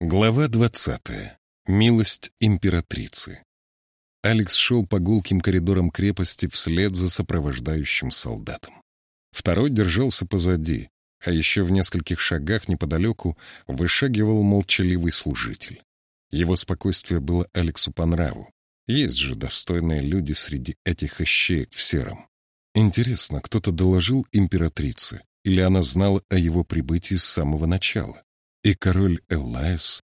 Глава двадцатая. Милость императрицы. Алекс шел по гулким коридорам крепости вслед за сопровождающим солдатом. Второй держался позади, а еще в нескольких шагах неподалеку вышагивал молчаливый служитель. Его спокойствие было Алексу по нраву. Есть же достойные люди среди этих ищеек в сером. Интересно, кто-то доложил императрице, или она знала о его прибытии с самого начала? И король Эллаес?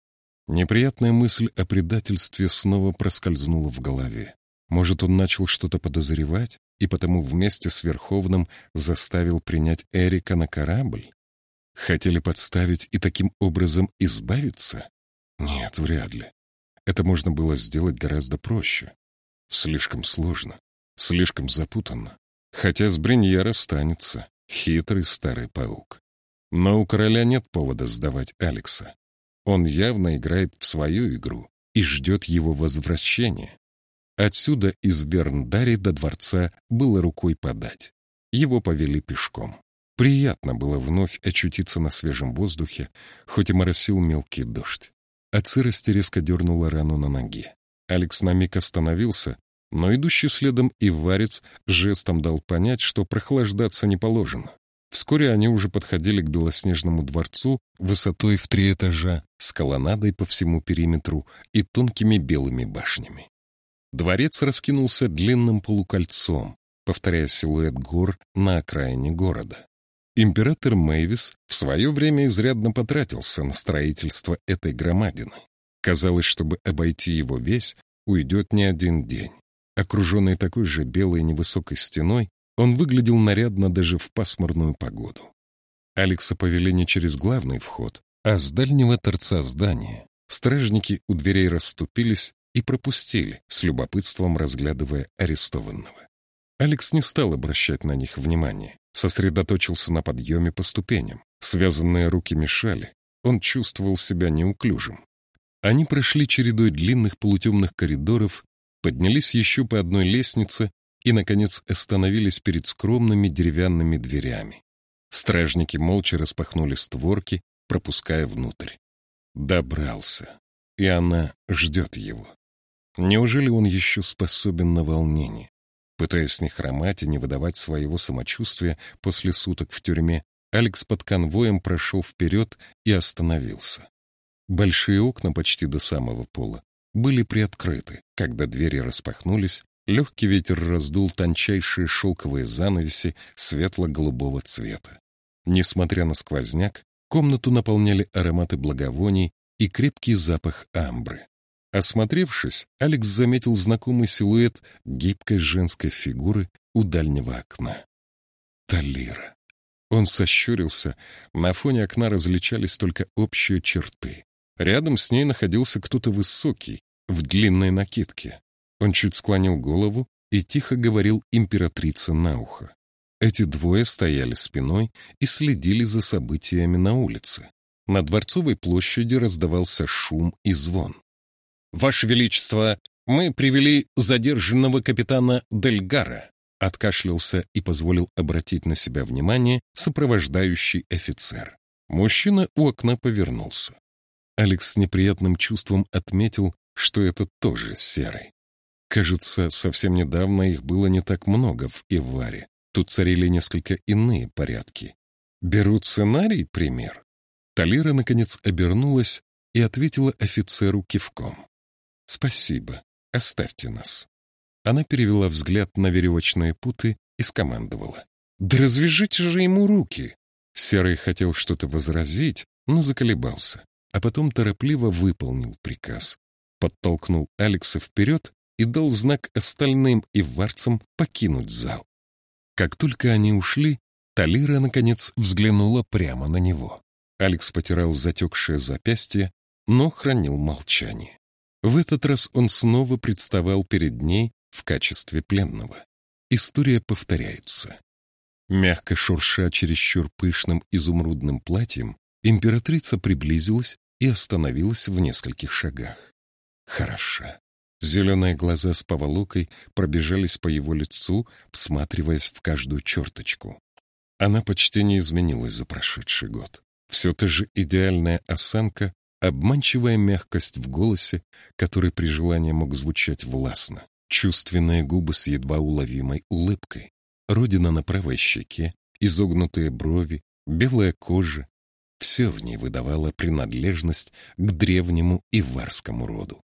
Неприятная мысль о предательстве снова проскользнула в голове. Может, он начал что-то подозревать, и потому вместе с Верховным заставил принять Эрика на корабль? Хотели подставить и таким образом избавиться? Нет, вряд ли. Это можно было сделать гораздо проще. Слишком сложно, слишком запутанно. Хотя с Бринья расстанется, хитрый старый паук. Но у короля нет повода сдавать Алекса. Он явно играет в свою игру и ждет его возвращения. Отсюда из Берндари до дворца было рукой подать. Его повели пешком. Приятно было вновь очутиться на свежем воздухе, хоть и моросил мелкий дождь. От сырости резко дернула рану на ноге. Алекс на миг остановился, но идущий следом и варец жестом дал понять, что прохлаждаться не положено. Вскоре они уже подходили к белоснежному дворцу высотой в три этажа, с колоннадой по всему периметру и тонкими белыми башнями. Дворец раскинулся длинным полукольцом, повторяя силуэт гор на окраине города. Император Мэйвис в свое время изрядно потратился на строительство этой громадины. Казалось, чтобы обойти его весь, уйдет не один день. Окруженный такой же белой невысокой стеной, он выглядел нарядно даже в пасмурную погоду. Алекса повели не через главный вход, а с дальнего торца здания. Стражники у дверей расступились и пропустили, с любопытством разглядывая арестованного. Алекс не стал обращать на них внимания, сосредоточился на подъеме по ступеням. Связанные руки мешали, он чувствовал себя неуклюжим. Они прошли чередой длинных полутемных коридоров, поднялись еще по одной лестнице и, наконец, остановились перед скромными деревянными дверями. Стражники молча распахнули створки, пропуская внутрь. Добрался, и она ждет его. Неужели он еще способен на волнение? Пытаясь не хромать и не выдавать своего самочувствия после суток в тюрьме, Алекс под конвоем прошел вперед и остановился. Большие окна почти до самого пола были приоткрыты, когда двери распахнулись, Легкий ветер раздул тончайшие шелковые занавеси светло-голубого цвета. Несмотря на сквозняк, комнату наполняли ароматы благовоний и крепкий запах амбры. Осмотревшись, Алекс заметил знакомый силуэт гибкой женской фигуры у дальнего окна. Талира. Он сощурился, на фоне окна различались только общие черты. Рядом с ней находился кто-то высокий, в длинной накидке. Он чуть склонил голову и тихо говорил императрице на ухо. Эти двое стояли спиной и следили за событиями на улице. На Дворцовой площади раздавался шум и звон. «Ваше Величество, мы привели задержанного капитана Дельгара», откашлялся и позволил обратить на себя внимание сопровождающий офицер. Мужчина у окна повернулся. Алекс с неприятным чувством отметил, что это тоже серый. Кажется, совсем недавно их было не так много в Иваре. Тут царили несколько иные порядки. Беру сценарий, пример. Талира, наконец, обернулась и ответила офицеру кивком. «Спасибо. Оставьте нас». Она перевела взгляд на веревочные путы и скомандовала. «Да развяжите же ему руки!» Серый хотел что-то возразить, но заколебался, а потом торопливо выполнил приказ. Подтолкнул Алекса вперед и дал знак остальным и варцам покинуть зал. Как только они ушли, Талира, наконец, взглянула прямо на него. Алекс потирал затекшее запястье, но хранил молчание. В этот раз он снова представал перед ней в качестве пленного. История повторяется. Мягко шурша чересчур пышным изумрудным платьем, императрица приблизилась и остановилась в нескольких шагах. Хороша. Зеленые глаза с поволокой пробежались по его лицу, всматриваясь в каждую черточку. Она почти не изменилась за прошедший год. Все та же идеальная осанка, обманчивая мягкость в голосе, который при желании мог звучать властно, чувственные губы с едва уловимой улыбкой, родина на правой щеке, изогнутые брови, белая кожа. Все в ней выдавало принадлежность к древнему иварскому роду.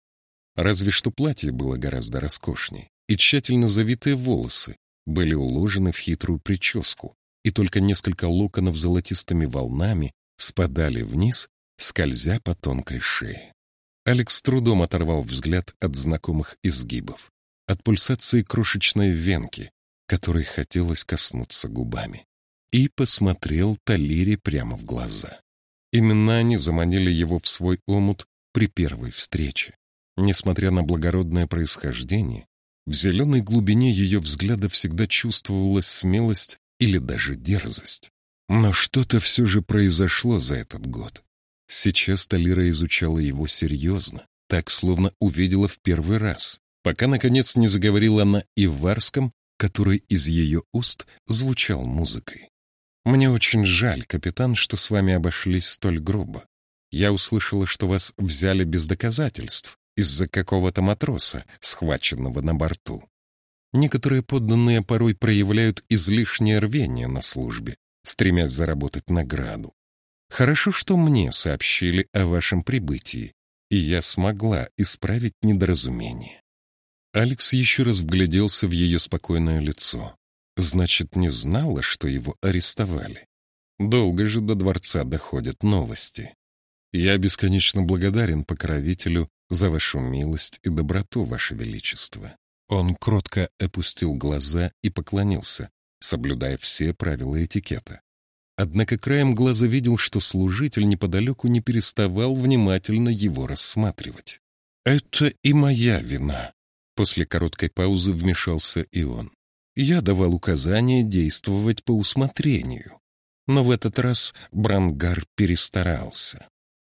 Разве что платье было гораздо роскошней, и тщательно завитые волосы были уложены в хитрую прическу, и только несколько локонов золотистыми волнами спадали вниз, скользя по тонкой шее. Алекс с трудом оторвал взгляд от знакомых изгибов, от пульсации крошечной венки, которой хотелось коснуться губами, и посмотрел Талире прямо в глаза. Именно они заманили его в свой омут при первой встрече. Несмотря на благородное происхождение, в зеленой глубине ее взгляда всегда чувствовалась смелость или даже дерзость. Но что-то все же произошло за этот год. Сейчас Талира изучала его серьезно, так словно увидела в первый раз, пока, наконец, не заговорила на иварском, который из ее уст звучал музыкой. «Мне очень жаль, капитан, что с вами обошлись столь грубо. Я услышала, что вас взяли без доказательств, из-за какого-то матроса, схваченного на борту. Некоторые подданные порой проявляют излишнее рвение на службе, стремясь заработать награду. Хорошо, что мне сообщили о вашем прибытии, и я смогла исправить недоразумение. Алекс еще раз вгляделся в ее спокойное лицо. Значит, не знала, что его арестовали. Долго же до дворца доходят новости. Я бесконечно благодарен покровителю за вашу милость и доброту, ваше величество. Он кротко опустил глаза и поклонился, соблюдая все правила этикета. Однако краем глаза видел, что служитель неподалеку не переставал внимательно его рассматривать. «Это и моя вина», — после короткой паузы вмешался и он. «Я давал указание действовать по усмотрению, но в этот раз Брангар перестарался.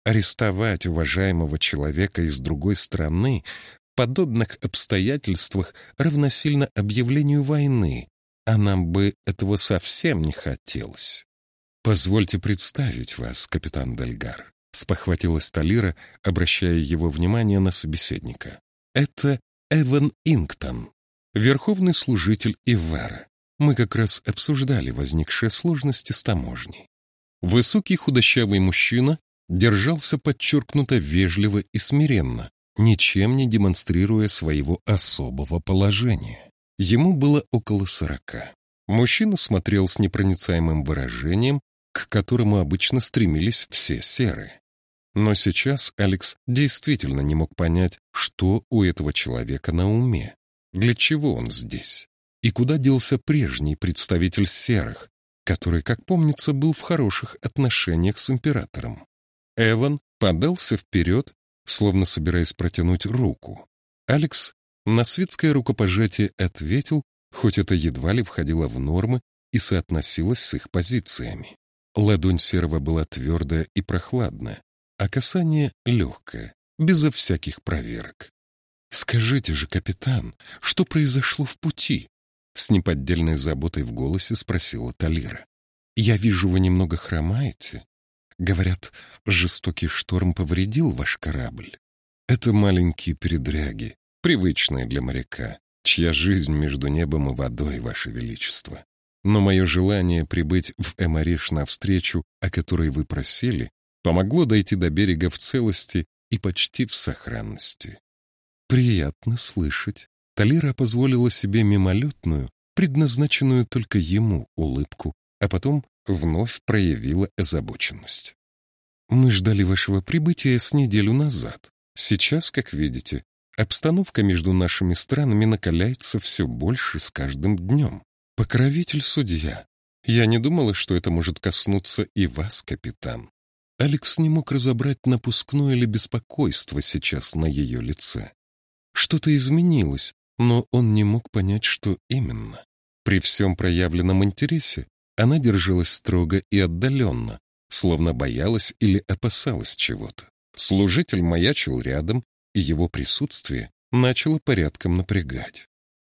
Арестовать уважаемого человека из другой страны в подобных обстоятельствах равносильно объявлению войны, а нам бы этого совсем не хотелось. «Позвольте представить вас, капитан Дельгар», — спохватилась Талира, обращая его внимание на собеседника. «Это Эван Инктон, верховный служитель Ивара. Мы как раз обсуждали возникшие сложности с таможней. Высокий худощавый мужчина держался подчеркнуто вежливо и смиренно, ничем не демонстрируя своего особого положения. Ему было около сорока. Мужчина смотрел с непроницаемым выражением, к которому обычно стремились все серые. Но сейчас Алекс действительно не мог понять, что у этого человека на уме, для чего он здесь, и куда делся прежний представитель серых, который, как помнится, был в хороших отношениях с императором. Эван подался вперед, словно собираясь протянуть руку. Алекс на светское рукопожатие ответил, хоть это едва ли входило в нормы и соотносилось с их позициями. Ладонь серого была твердая и прохладная, а касание легкое, безо всяких проверок. «Скажите же, капитан, что произошло в пути?» С неподдельной заботой в голосе спросила Талира. «Я вижу, вы немного хромаете. Говорят, жестокий шторм повредил ваш корабль. Это маленькие передряги, привычные для моряка, чья жизнь между небом и водой, ваше величество. Но мое желание прибыть в Эмариш навстречу, о которой вы просили, помогло дойти до берега в целости и почти в сохранности. Приятно слышать. Талира позволила себе мимолетную, предназначенную только ему улыбку, а потом вновь проявила озабоченность. «Мы ждали вашего прибытия с неделю назад. Сейчас, как видите, обстановка между нашими странами накаляется все больше с каждым днем. Покровитель-судья, я не думала, что это может коснуться и вас, капитан». Алекс не мог разобрать напускное или беспокойство сейчас на ее лице. Что-то изменилось, но он не мог понять, что именно. При всем проявленном интересе она держалась строго и отдаленно, словно боялась или опасалась чего-то. Служитель маячил рядом, и его присутствие начало порядком напрягать.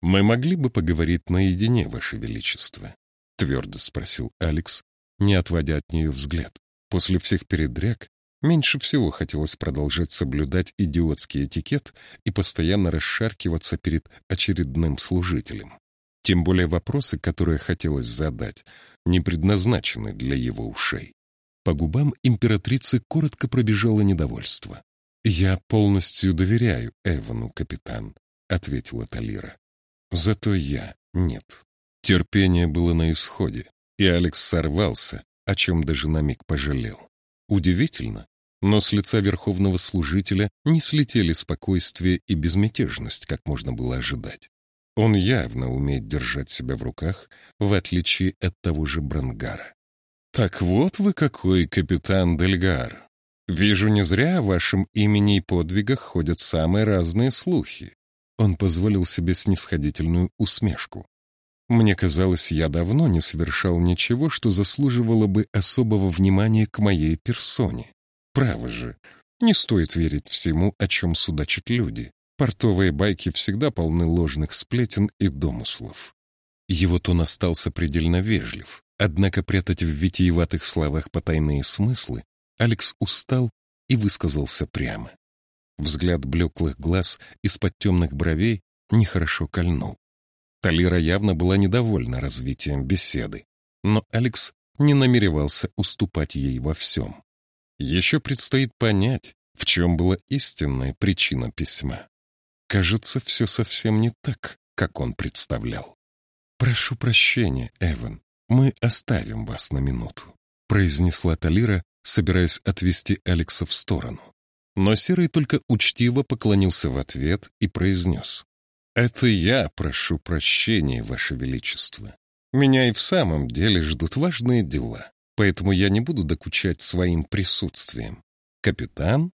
«Мы могли бы поговорить наедине, Ваше Величество?» — твердо спросил Алекс, не отводя от нее взгляд. После всех передряг Меньше всего хотелось продолжать соблюдать идиотский этикет и постоянно расшаркиваться перед очередным служителем. Тем более вопросы, которые хотелось задать, не предназначены для его ушей. По губам императрицы коротко пробежало недовольство. «Я полностью доверяю Эвану, капитан», — ответила Талира. «Зато я нет». Терпение было на исходе, и Алекс сорвался, о чем даже на миг пожалел. Удивительно, но с лица верховного служителя не слетели спокойствие и безмятежность, как можно было ожидать. Он явно умеет держать себя в руках, в отличие от того же Брангара. «Так вот вы какой, капитан Дельгар. Вижу, не зря о вашем имени и подвигах ходят самые разные слухи». Он позволил себе снисходительную усмешку. «Мне казалось, я давно не совершал ничего, что заслуживало бы особого внимания к моей персоне. Право же, не стоит верить всему, о чем судачат люди. Портовые байки всегда полны ложных сплетен и домыслов. Его тон остался предельно вежлив, однако прятать в витиеватых словах потайные смыслы Алекс устал и высказался прямо. Взгляд блеклых глаз из-под темных бровей нехорошо кольнул. Талира явно была недовольна развитием беседы, но Алекс не намеревался уступать ей во всем. Еще предстоит понять, в чем была истинная причина письма. Кажется, все совсем не так, как он представлял. «Прошу прощения, Эван, мы оставим вас на минуту», произнесла Талира, собираясь отвести Алекса в сторону. Но Серый только учтиво поклонился в ответ и произнес. «Это я прошу прощения, Ваше Величество. Меня и в самом деле ждут важные дела поэтому я не буду докучать своим присутствием. Капитан?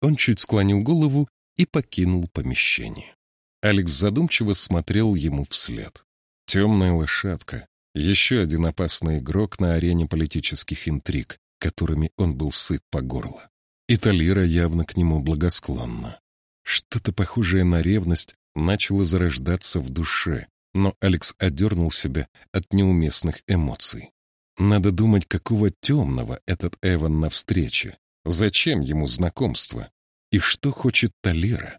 Он чуть склонил голову и покинул помещение. Алекс задумчиво смотрел ему вслед. Темная лошадка, еще один опасный игрок на арене политических интриг, которыми он был сыт по горло. И Талира явно к нему благосклонна. Что-то похожее на ревность начало зарождаться в душе, но Алекс одернул себя от неуместных эмоций. Надо думать, какого темного этот Эван на встрече. Зачем ему знакомство? И что хочет Талира?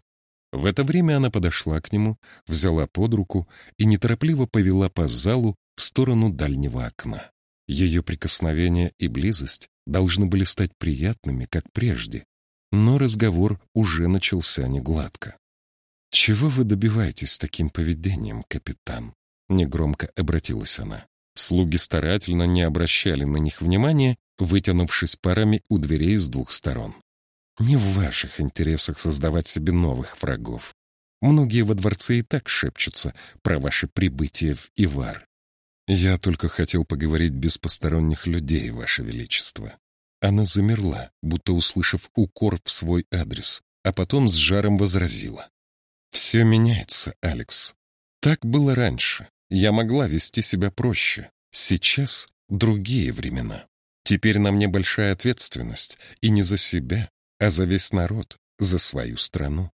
В это время она подошла к нему, взяла под руку и неторопливо повела по залу в сторону дальнего окна. Ее прикосновение и близость должны были стать приятными, как прежде, но разговор уже начался негладко. «Чего вы добиваетесь таким поведением, капитан?» — негромко обратилась она. Слуги старательно не обращали на них внимания, вытянувшись парами у дверей с двух сторон. Не в ваших интересах создавать себе новых врагов. Многие во дворце и так шепчутся про ваше прибытие в Ивар. Я только хотел поговорить без посторонних людей, ваше величество. Она замерла, будто услышав укор в свой адрес, а потом с жаром возразила. «Все меняется, Алекс. Так было раньше. Я могла вести себя проще. Сейчас другие времена. Теперь на мне большая ответственность, и не за себя, а за весь народ, за свою страну.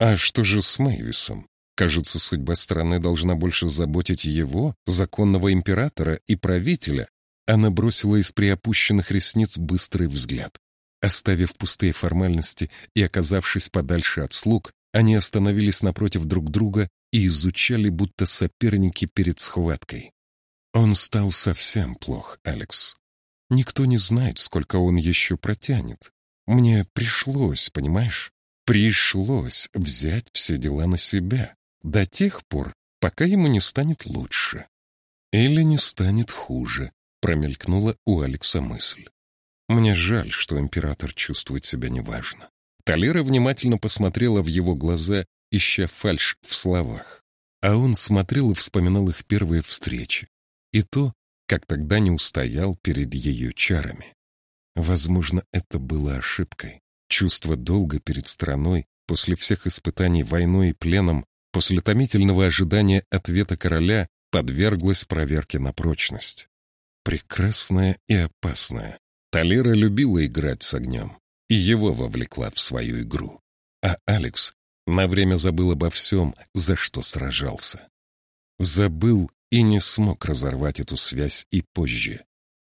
А что же с Мэйвисом? Кажется, судьба страны должна больше заботить его, законного императора и правителя. Она бросила из приопущенных ресниц быстрый взгляд. Оставив пустые формальности и оказавшись подальше от слуг, они остановились напротив друг друга и изучали, будто соперники перед схваткой. Он стал совсем плох, Алекс. Никто не знает, сколько он еще протянет. Мне пришлось, понимаешь, пришлось взять все дела на себя до тех пор, пока ему не станет лучше. Или не станет хуже, промелькнула у Алекса мысль. Мне жаль, что император чувствует себя неважно. Талера внимательно посмотрела в его глаза, ища фальшь в словах. А он смотрел и вспоминал их первые встречи. И то, как тогда не устоял перед ее чарами. Возможно, это было ошибкой. Чувство долга перед страной, после всех испытаний войной и пленом, после томительного ожидания ответа короля, подверглось проверке на прочность. Прекрасная и опасная. Талера любила играть с огнем и его вовлекла в свою игру. А Алекс на время забыл обо всем, за что сражался. Забыл и не смог разорвать эту связь и позже.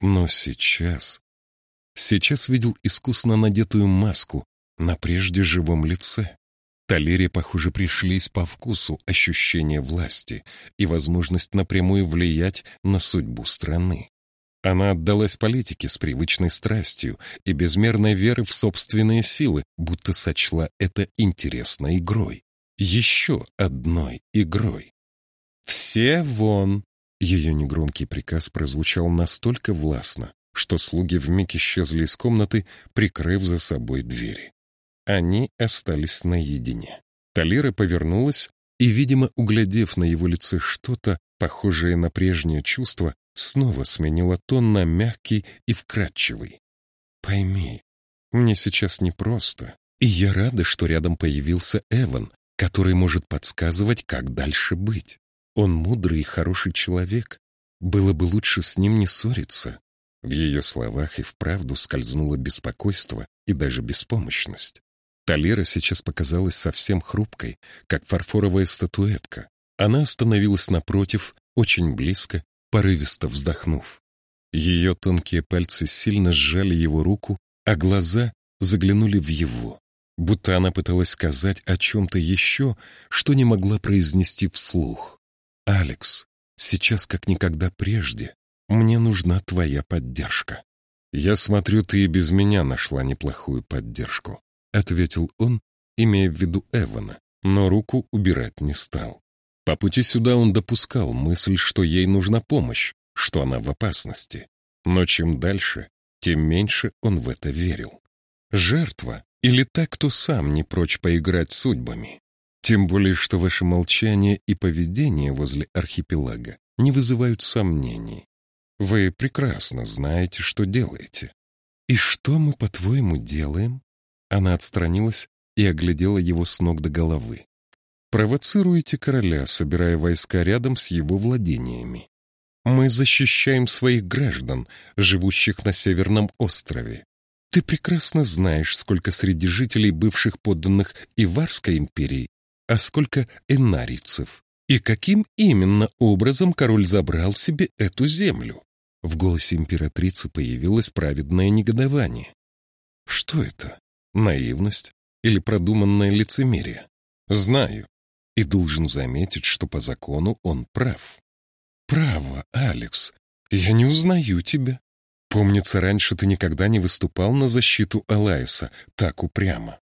Но сейчас... сейчас видел искусно надетую маску на прежде живом лице. Талере, похоже, пришлись по вкусу ощущения власти и возможность напрямую влиять на судьбу страны. Она отдалась политике с привычной страстью и безмерной верой в собственные силы, будто сочла это интересной игрой. Еще одной игрой. «Все вон!» Ее негромкий приказ прозвучал настолько властно, что слуги вмиг исчезли из комнаты, прикрыв за собой двери. Они остались наедине. Талира повернулась и, видимо, углядев на его лице что-то, похожее на прежнее чувство, снова сменила тон на мягкий и вкрадчивый. «Пойми, мне сейчас непросто, и я рада, что рядом появился Эван, который может подсказывать, как дальше быть. Он мудрый и хороший человек. Было бы лучше с ним не ссориться». В ее словах и вправду скользнуло беспокойство и даже беспомощность. Талера сейчас показалась совсем хрупкой, как фарфоровая статуэтка. Она остановилась напротив, очень близко, порывисто вздохнув. Ее тонкие пальцы сильно сжали его руку, а глаза заглянули в его, будто она пыталась сказать о чем-то еще, что не могла произнести вслух. «Алекс, сейчас как никогда прежде мне нужна твоя поддержка». «Я смотрю, ты и без меня нашла неплохую поддержку», — ответил он, имея в виду Эвана, но руку убирать не стал. По пути сюда он допускал мысль, что ей нужна помощь, что она в опасности. Но чем дальше, тем меньше он в это верил. Жертва или так, кто сам не прочь поиграть судьбами. Тем более, что ваше молчание и поведение возле архипелага не вызывают сомнений. Вы прекрасно знаете, что делаете. И что мы, по-твоему, делаем? Она отстранилась и оглядела его с ног до головы. «Провоцируете короля, собирая войска рядом с его владениями. Мы защищаем своих граждан, живущих на Северном острове. Ты прекрасно знаешь, сколько среди жителей бывших подданных Иварской империи, а сколько энарийцев. И каким именно образом король забрал себе эту землю?» В голосе императрицы появилось праведное негодование. «Что это? наивность или продуманное лицемерие. Знаю и должен заметить, что по закону он прав. Право, Алекс, я не узнаю тебя. Помнится, раньше ты никогда не выступал на защиту Алайса так упрямо.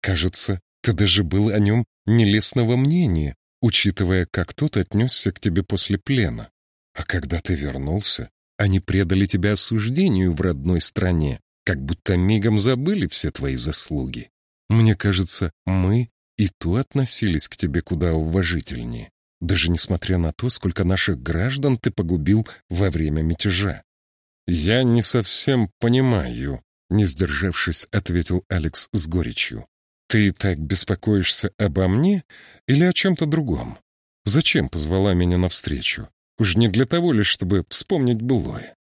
Кажется, ты даже был о нем нелестного мнения, учитывая, как тот отнесся к тебе после плена. А когда ты вернулся, они предали тебя осуждению в родной стране, как будто мигом забыли все твои заслуги. Мне кажется, мы и то относились к тебе куда уважительнее, даже несмотря на то, сколько наших граждан ты погубил во время мятежа. Я не совсем понимаю, не сдержавшись, ответил Алекс с горечью. Ты так беспокоишься обо мне или о чем-то другом? Зачем позвала меня навстречу? Уж не для того ли, чтобы вспомнить былое.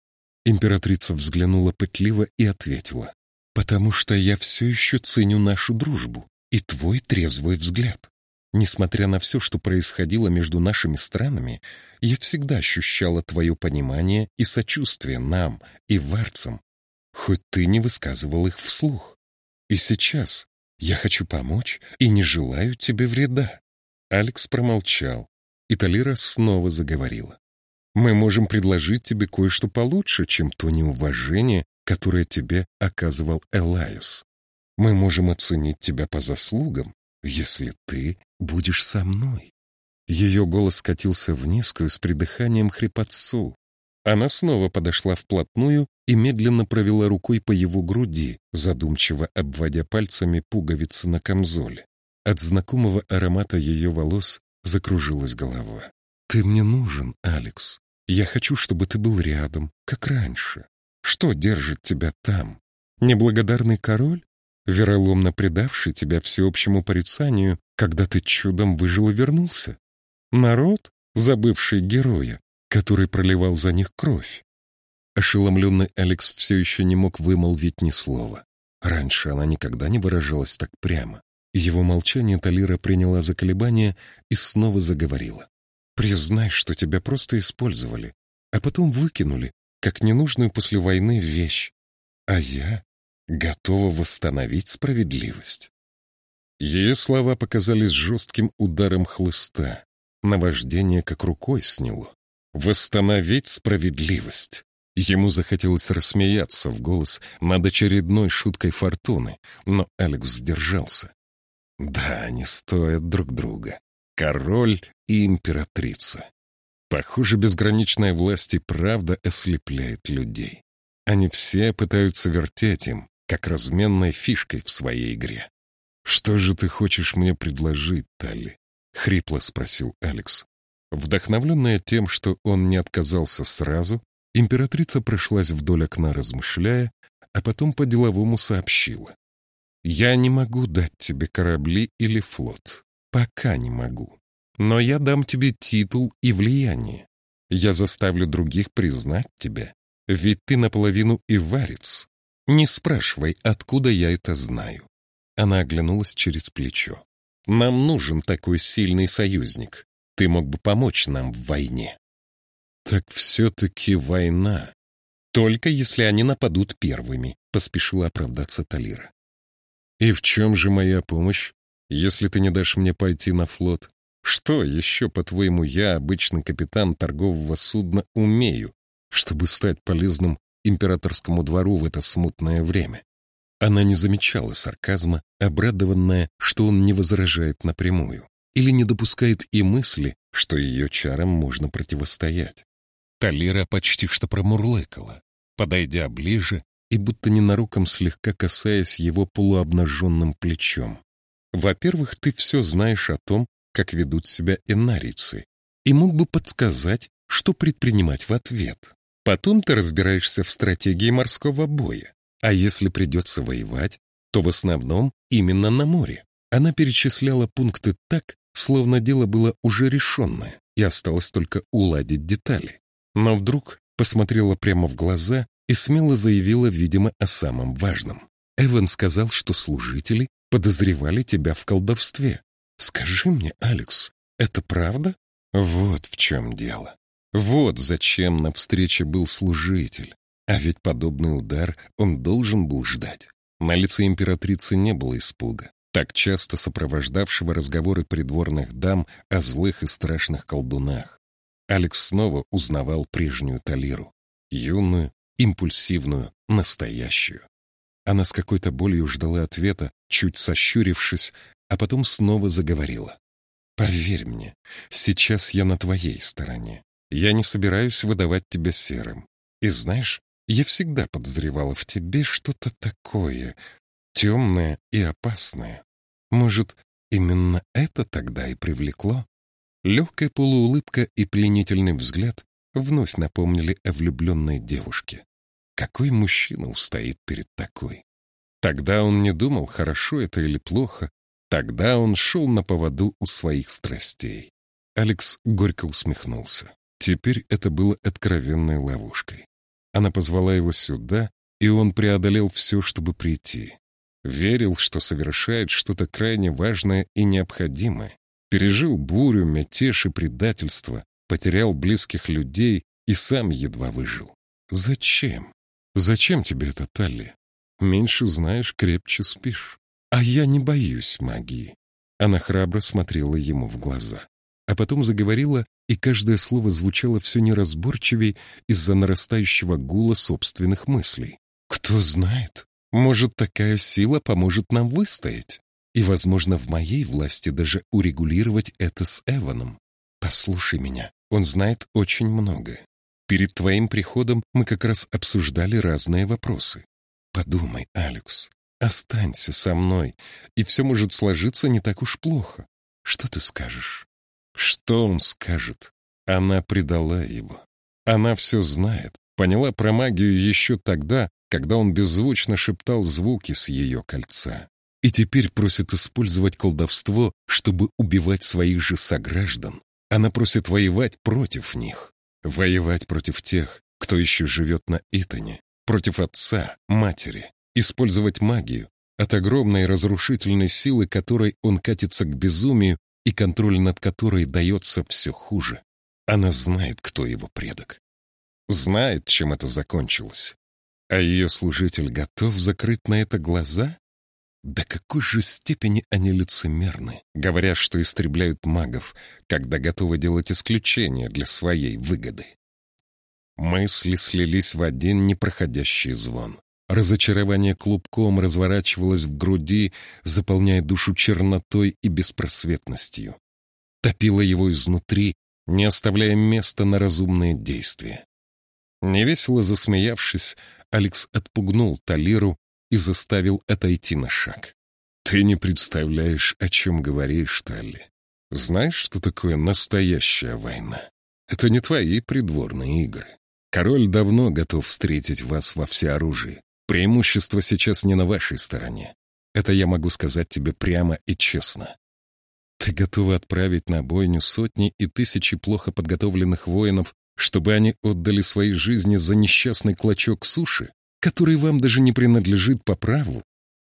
Императрица взглянула пытливо и ответила. «Потому что я все еще ценю нашу дружбу и твой трезвый взгляд. Несмотря на все, что происходило между нашими странами, я всегда ощущала твое понимание и сочувствие нам и варцам, хоть ты не высказывал их вслух. И сейчас я хочу помочь и не желаю тебе вреда». Алекс промолчал, и Талира снова заговорила. Мы можем предложить тебе кое-что получше, чем то неуважение, которое тебе оказывал Элайс. Мы можем оценить тебя по заслугам, если ты будешь со мной». Ее голос катился в низкую с придыханием хрипотцу. Она снова подошла вплотную и медленно провела рукой по его груди, задумчиво обводя пальцами пуговицы на камзоле. От знакомого аромата ее волос закружилась голова. «Ты мне нужен, Алекс. Я хочу, чтобы ты был рядом, как раньше. Что держит тебя там? Неблагодарный король? Вероломно предавший тебя всеобщему порицанию, когда ты чудом выжил и вернулся? Народ, забывший героя, который проливал за них кровь? Ошеломленный Алекс все еще не мог вымолвить ни слова. Раньше она никогда не выражалась так прямо. Его молчание Талира приняла за колебание и снова заговорила. Признай, что тебя просто использовали, а потом выкинули, как ненужную после войны вещь. а я готова восстановить справедливость. Ее слова показались жестким ударом хлыста. Наваждение как рукой сняло. Восстановить справедливость. Ему захотелось рассмеяться в голос над очередной шуткой фортуны, но Алекс сдержался. Да, они стоят друг друга. Король и императрица. Похоже, безграничная власть и правда ослепляет людей. Они все пытаются вертеть им, как разменной фишкой в своей игре. «Что же ты хочешь мне предложить, Талли?» — хрипло спросил Алекс. Вдохновленная тем, что он не отказался сразу, императрица прошлась вдоль окна, размышляя, а потом по-деловому сообщила. «Я не могу дать тебе корабли или флот. Пока не могу. Но я дам тебе титул и влияние. Я заставлю других признать тебя, ведь ты наполовину иварец. Не спрашивай, откуда я это знаю. Она оглянулась через плечо. «Нам нужен такой сильный союзник. Ты мог бы помочь нам в войне». «Так все-таки война. Только если они нападут первыми», — поспешила оправдаться Талира. «И в чем же моя помощь, если ты не дашь мне пойти на флот? Что еще, по-твоему, я, обычный капитан торгового судна, умею, чтобы стать полезным императорскому двору в это смутное время?» Она не замечала сарказма, обрадованная, что он не возражает напрямую или не допускает и мысли, что ее чарам можно противостоять. Талира почти что промурлыкала, подойдя ближе и будто ненаруком слегка касаясь его полуобнаженным плечом. «Во-первых, ты все знаешь о том, как ведут себя энарийцы, и мог бы подсказать, что предпринимать в ответ. Потом ты разбираешься в стратегии морского боя. А если придется воевать, то в основном именно на море. Она перечисляла пункты так, словно дело было уже решенное, и осталось только уладить детали. Но вдруг посмотрела прямо в глаза и смело заявила, видимо, о самом важном. Эван сказал, что служители подозревали тебя в колдовстве. Скажи мне, Алекс, это правда? Вот в чем дело. Вот зачем на встрече был служитель. А ведь подобный удар он должен был ждать. На лице императрицы не было испуга, так часто сопровождавшего разговоры придворных дам о злых и страшных колдунах. Алекс снова узнавал прежнюю Талиру. Юную, импульсивную, настоящую. Она с какой-то болью ждала ответа, чуть сощурившись, а потом снова заговорила. «Поверь мне, сейчас я на твоей стороне. Я не собираюсь выдавать тебя серым. И знаешь, я всегда подозревала в тебе что-то такое, темное и опасное. Может, именно это тогда и привлекло? Легкая полуулыбка и пленительный взгляд вновь напомнили о влюбленной девушке. Какой мужчина устоит перед такой? Тогда он не думал, хорошо это или плохо. Тогда он шел на поводу у своих страстей. Алекс горько усмехнулся. Теперь это было откровенной ловушкой. Она позвала его сюда, и он преодолел все, чтобы прийти. Верил, что совершает что-то крайне важное и необходимое. Пережил бурю, мятеж и предательство, потерял близких людей и сам едва выжил. Зачем? Зачем тебе это, Талли? Меньше знаешь, крепче спишь. А я не боюсь магии. Она храбро смотрела ему в глаза а потом заговорила, и каждое слово звучало все неразборчивей из-за нарастающего гула собственных мыслей. «Кто знает, может, такая сила поможет нам выстоять, и, возможно, в моей власти даже урегулировать это с Эваном. Послушай меня, он знает очень многое. Перед твоим приходом мы как раз обсуждали разные вопросы. Подумай, Алекс, останься со мной, и все может сложиться не так уж плохо. Что ты скажешь?» Что он скажет? Она предала его. Она все знает, поняла про магию еще тогда, когда он беззвучно шептал звуки с ее кольца. И теперь просит использовать колдовство, чтобы убивать своих же сограждан. Она просит воевать против них. Воевать против тех, кто еще живет на Итоне. Против отца, матери. Использовать магию, от огромной разрушительной силы, которой он катится к безумию и контроль над которой дается все хуже. Она знает, кто его предок. Знает, чем это закончилось. А ее служитель готов закрыть на это глаза? До какой же степени они лицемерны, говоря, что истребляют магов, когда готовы делать исключения для своей выгоды. Мысли слились в один непроходящий звон. Разочарование клубком разворачивалось в груди, заполняя душу чернотой и беспросветностью. Топило его изнутри, не оставляя места на разумные действия. Невесело засмеявшись, Алекс отпугнул Талиру и заставил отойти на шаг. «Ты не представляешь, о чем говоришь, Талли. Знаешь, что такое настоящая война? Это не твои придворные игры. Король давно готов встретить вас во всеоружии. Преимущество сейчас не на вашей стороне. Это я могу сказать тебе прямо и честно. Ты готова отправить на бойню сотни и тысячи плохо подготовленных воинов, чтобы они отдали свои жизни за несчастный клочок суши? который вам даже не принадлежит по праву?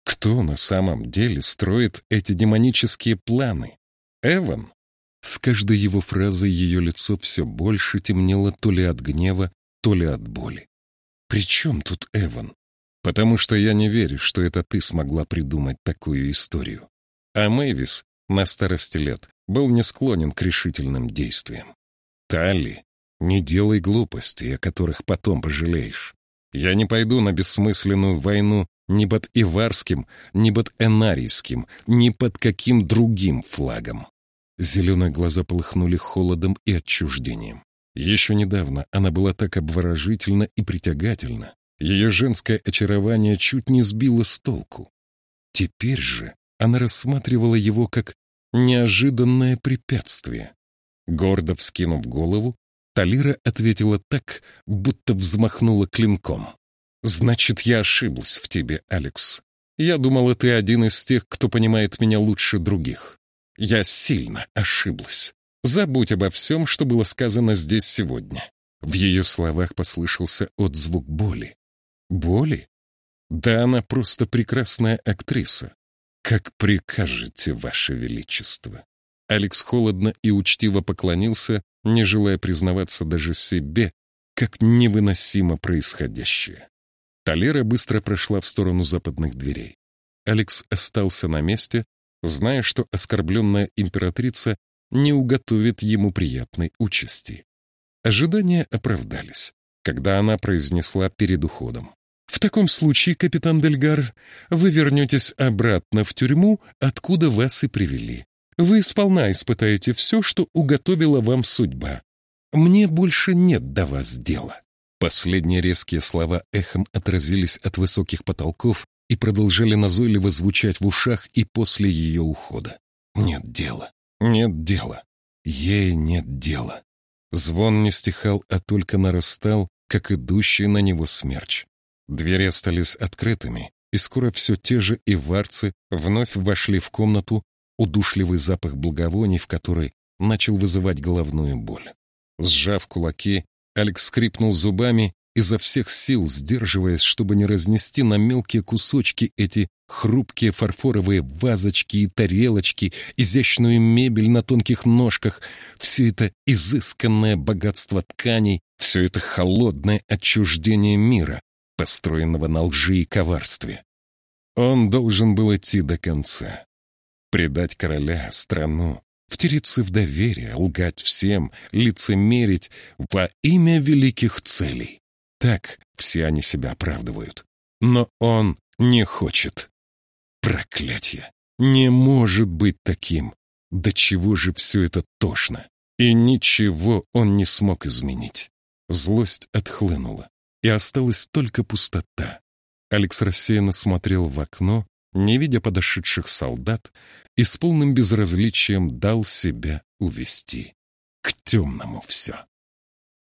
Кто на самом деле строит эти демонические планы? Эван? С каждой его фразой ее лицо все больше темнело то ли от гнева, то ли от боли. «При чем тут Эван? Потому что я не верю, что это ты смогла придумать такую историю. А Мэвис на старости лет был не склонен к решительным действиям. Талли, не делай глупостей, о которых потом пожалеешь. Я не пойду на бессмысленную войну ни под Иварским, ни под Энарийским, ни под каким другим флагом. Зеленые глаза полыхнули холодом и отчуждением. Еще недавно она была так обворожительна и притягательна. Ее женское очарование чуть не сбило с толку. Теперь же она рассматривала его как неожиданное препятствие. Гордо вскинув голову, Талира ответила так, будто взмахнула клинком. «Значит, я ошиблась в тебе, Алекс. Я думала, ты один из тех, кто понимает меня лучше других. Я сильно ошиблась. Забудь обо всем, что было сказано здесь сегодня». В ее словах послышался отзвук боли. «Боли? Да она просто прекрасная актриса. Как прикажете, Ваше Величество». Алекс холодно и учтиво поклонился, не желая признаваться даже себе, как невыносимо происходящее. Талера быстро прошла в сторону западных дверей. Алекс остался на месте, зная, что оскорбленная императрица не уготовит ему приятной участи. Ожидания оправдались, когда она произнесла перед уходом. «В таком случае, капитан Дельгар, вы вернетесь обратно в тюрьму, откуда вас и привели. Вы сполна испытаете все, что уготовила вам судьба. Мне больше нет до вас дела». Последние резкие слова эхом отразились от высоких потолков и продолжали назойливо звучать в ушах и после ее ухода. «Нет дела, нет дела, ей нет дела». Звон не стихал, а только нарастал, как идущий на него смерч. Двери остались открытыми, и скоро все те же иварцы вновь вошли в комнату, удушливый запах благовоний, в который начал вызывать головную боль. Сжав кулаки, Алекс скрипнул зубами, изо всех сил сдерживаясь, чтобы не разнести на мелкие кусочки эти хрупкие фарфоровые вазочки и тарелочки, изящную мебель на тонких ножках, все это изысканное богатство тканей, все это холодное отчуждение мира, построенного на лжи и коварстве. Он должен был идти до конца, Предать короля, страну, втереться в доверие, лгать всем, лицемерить во имя великих целей. Так все они себя оправдывают. Но он не хочет. Проклятье! Не может быть таким! До чего же все это тошно? И ничего он не смог изменить. Злость отхлынула, и осталась только пустота. Алекс рассеянно смотрел в окно, не видя подошедших солдат, и с полным безразличием дал себя увести. К темному все.